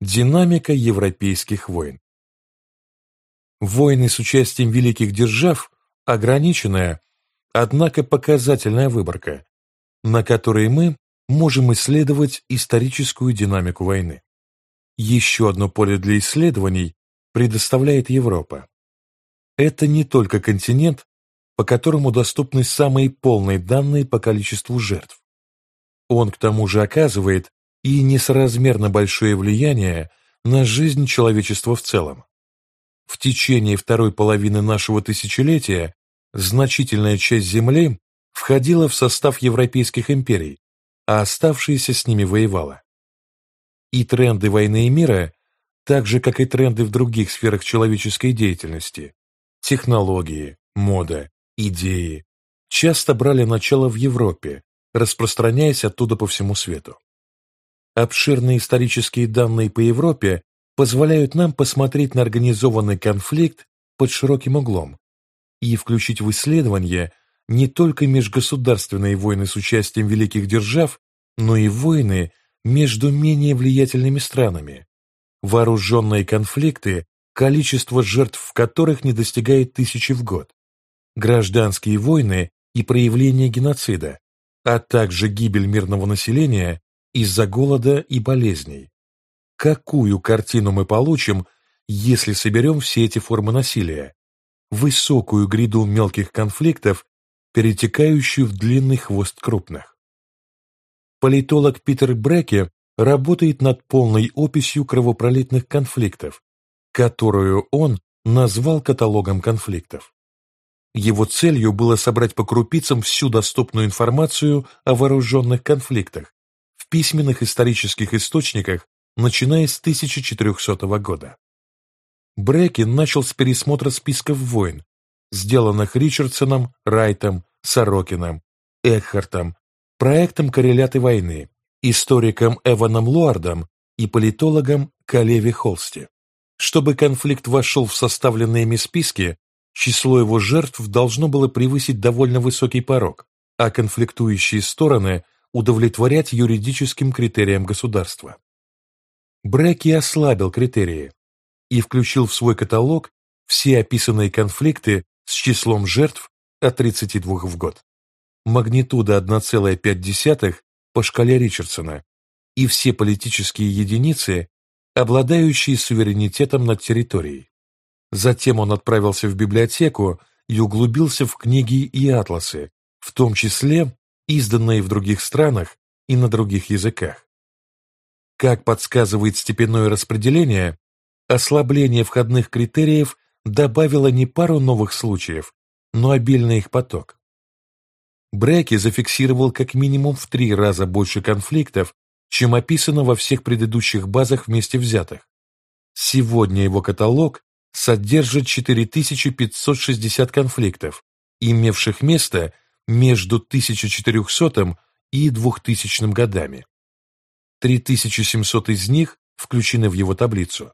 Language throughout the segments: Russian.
Динамика европейских войн. Войны с участием великих держав – ограниченная, однако показательная выборка, на которой мы можем исследовать историческую динамику войны. Еще одно поле для исследований предоставляет Европа. Это не только континент, по которому доступны самые полные данные по количеству жертв. Он к тому же оказывает и несоразмерно большое влияние на жизнь человечества в целом. В течение второй половины нашего тысячелетия значительная часть Земли входила в состав европейских империй, а оставшаяся с ними воевала. И тренды войны и мира, так же как и тренды в других сферах человеческой деятельности, технологии, мода, идеи, часто брали начало в Европе, распространяясь оттуда по всему свету. Обширные исторические данные по Европе позволяют нам посмотреть на организованный конфликт под широким углом и включить в исследование не только межгосударственные войны с участием великих держав, но и войны между менее влиятельными странами, вооруженные конфликты, количество жертв в которых не достигает тысячи в год, гражданские войны и проявление геноцида, а также гибель мирного населения из-за голода и болезней. Какую картину мы получим, если соберем все эти формы насилия? Высокую гряду мелких конфликтов, перетекающую в длинный хвост крупных. Политолог Питер Бреке работает над полной описью кровопролитных конфликтов, которую он назвал каталогом конфликтов. Его целью было собрать по крупицам всю доступную информацию о вооруженных конфликтах, письменных исторических источниках, начиная с 1400 года. Брекин начал с пересмотра списков войн, сделанных Ричардсоном, Райтом, Сорокином, Экхартом, проектом «Корреляты войны», историком Эваном Луардом и политологом Калеви Холсти. Чтобы конфликт вошел в составленные ими списки, число его жертв должно было превысить довольно высокий порог, а конфликтующие стороны удовлетворять юридическим критериям государства. Бреки ослабил критерии и включил в свой каталог все описанные конфликты с числом жертв от 32 в год. Магнитуда 1,5 по шкале Ричардсона и все политические единицы, обладающие суверенитетом над территорией. Затем он отправился в библиотеку и углубился в книги и атласы, в том числе изданные в других странах и на других языках. Как подсказывает степенное распределение, ослабление входных критериев добавило не пару новых случаев, но обильный их поток. Бреки зафиксировал как минимум в три раза больше конфликтов, чем описано во всех предыдущих базах вместе взятых. Сегодня его каталог содержит 4560 конфликтов, имевших место между 1400 и 2000 годами. 3700 из них включены в его таблицу,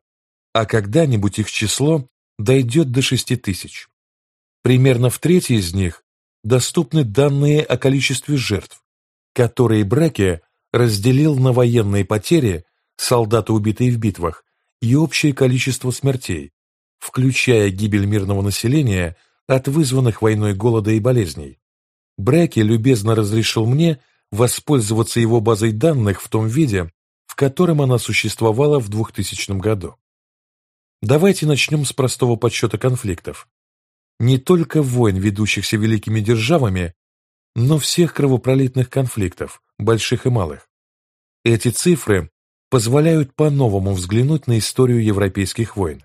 а когда-нибудь их число дойдет до 6000. Примерно в трети из них доступны данные о количестве жертв, которые Бреке разделил на военные потери, солдаты убитые в битвах, и общее количество смертей, включая гибель мирного населения от вызванных войной голода и болезней, Бреки любезно разрешил мне воспользоваться его базой данных в том виде, в котором она существовала в 2000 году. Давайте начнем с простого подсчета конфликтов. Не только войн, ведущихся великими державами, но всех кровопролитных конфликтов, больших и малых. Эти цифры позволяют по-новому взглянуть на историю европейских войн.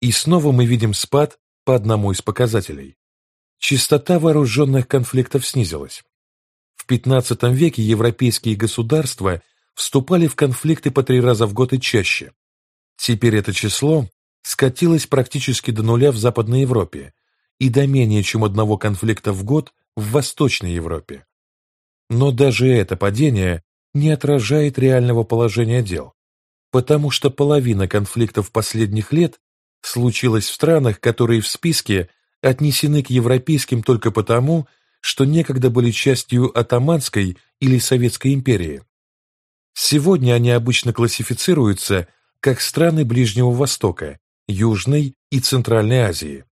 И снова мы видим спад по одному из показателей. Частота вооруженных конфликтов снизилась. В XV веке европейские государства вступали в конфликты по три раза в год и чаще. Теперь это число скатилось практически до нуля в Западной Европе и до менее чем одного конфликта в год в Восточной Европе. Но даже это падение не отражает реального положения дел, потому что половина конфликтов последних лет случилась в странах, которые в списке отнесены к европейским только потому, что некогда были частью Атаманской или Советской империи. Сегодня они обычно классифицируются как страны Ближнего Востока, Южной и Центральной Азии,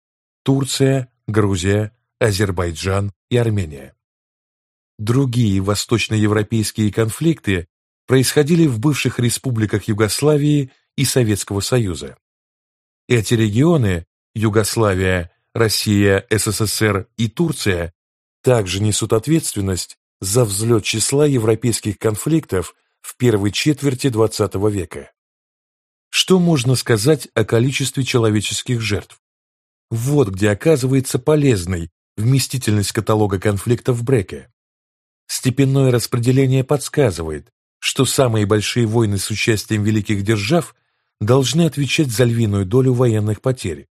Турция, Грузия, Азербайджан и Армения. Другие восточноевропейские конфликты происходили в бывших республиках Югославии и Советского Союза. Эти регионы – Югославия, Россия, СССР и Турция – также несут ответственность за взлет числа европейских конфликтов в первой четверти XX века. Что можно сказать о количестве человеческих жертв? Вот где оказывается полезной вместительность каталога конфликтов Брека. Степенное распределение подсказывает, что самые большие войны с участием великих держав должны отвечать за львиную долю военных потерь,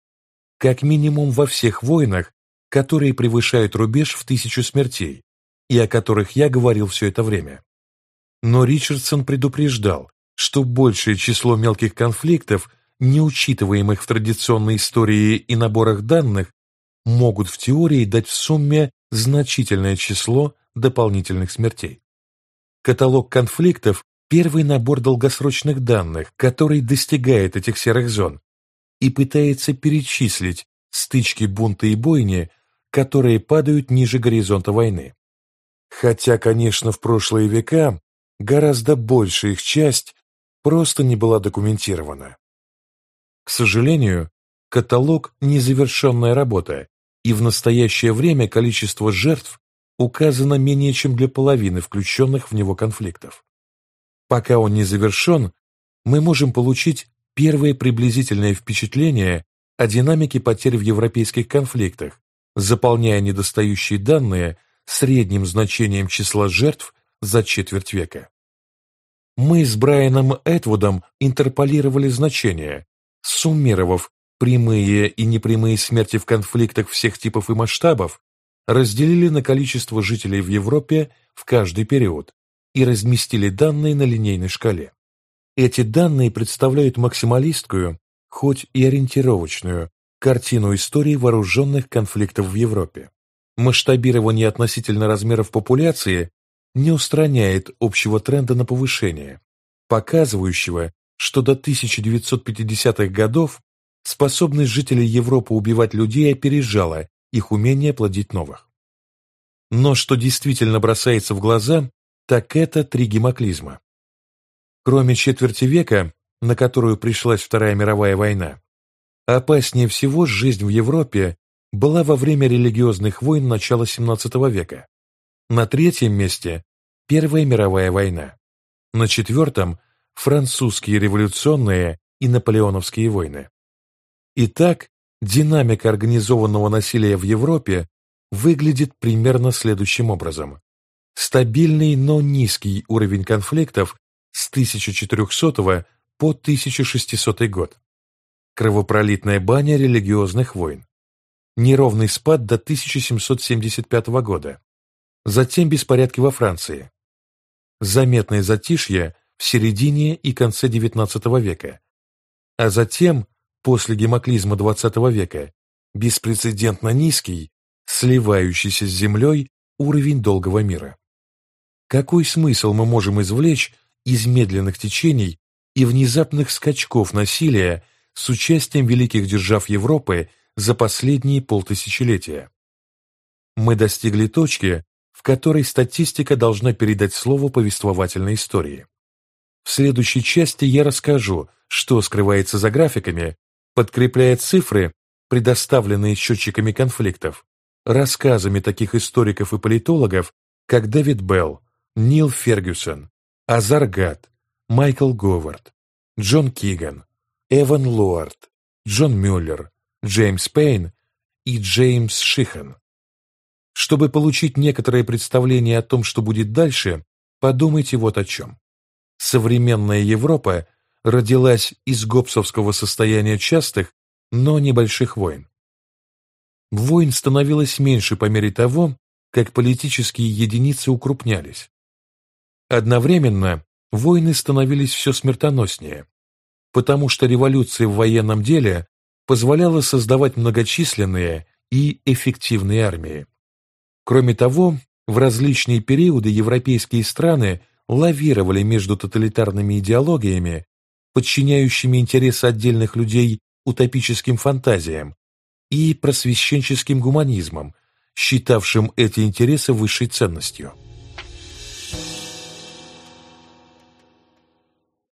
как минимум во всех войнах, которые превышают рубеж в тысячу смертей, и о которых я говорил все это время. Но Ричардсон предупреждал, что большее число мелких конфликтов, не учитываемых в традиционной истории и наборах данных, могут в теории дать в сумме значительное число дополнительных смертей. Каталог конфликтов – первый набор долгосрочных данных, который достигает этих серых зон и пытается перечислить стычки, бунты и бойни, которые падают ниже горизонта войны. Хотя, конечно, в прошлые века гораздо большая их часть просто не была документирована. К сожалению, каталог – незавершенная работа, и в настоящее время количество жертв указано менее чем для половины включенных в него конфликтов. Пока он не завершен, мы можем получить первое приблизительное впечатление о динамике потерь в европейских конфликтах, заполняя недостающие данные средним значением числа жертв за четверть века. Мы с Брайаном Этвудом интерполировали значения, суммировав прямые и непрямые смерти в конфликтах всех типов и масштабов, разделили на количество жителей в Европе в каждый период и разместили данные на линейной шкале. Эти данные представляют максималистскую, хоть и ориентировочную, картину истории вооруженных конфликтов в Европе. Масштабирование относительно размеров популяции не устраняет общего тренда на повышение, показывающего, что до 1950-х годов способность жителей Европы убивать людей опережала их умение плодить новых. Но что действительно бросается в глаза, так это три гемоклизма. Кроме четверти века, на которую пришлась Вторая мировая война, опаснее всего жизнь в Европе была во время религиозных войн начала XVII века. На третьем месте – Первая мировая война. На четвертом – французские революционные и наполеоновские войны. Итак, динамика организованного насилия в Европе выглядит примерно следующим образом. Стабильный, но низкий уровень конфликтов с 1400 по 1600 год. Кровопролитная баня религиозных войн. Неровный спад до 1775 года. Затем беспорядки во Франции. Заметное затишье в середине и конце XIX века. А затем после гемоклизма XX века беспрецедентно низкий, сливающийся с землей уровень долгого мира. Какой смысл мы можем извлечь из медленных течений и внезапных скачков насилия с участием великих держав Европы за последние полтысячелетия? Мы достигли точки, в которой статистика должна передать слово повествовательной истории. В следующей части я расскажу, что скрывается за графиками, подкрепляя цифры, предоставленные счетчиками конфликтов, рассказами таких историков и политологов, как Дэвид Белл, Нил Фергюсон, Азар Гат, Майкл Говард, Джон Киган, Эван Луард, Джон Мюллер, Джеймс Пейн и Джеймс Шихан. Чтобы получить некоторое представление о том, что будет дальше, подумайте вот о чем. Современная Европа родилась из гопсовского состояния частых, но небольших войн. Войн становилось меньше по мере того, как политические единицы укрупнялись. Одновременно войны становились все смертоноснее, потому что революция в военном деле позволяла создавать многочисленные и эффективные армии. Кроме того, в различные периоды европейские страны лавировали между тоталитарными идеологиями подчиняющими интересы отдельных людей утопическим фантазиям, и просвещенческим гуманизмом, считавшим эти интересы высшей ценностью.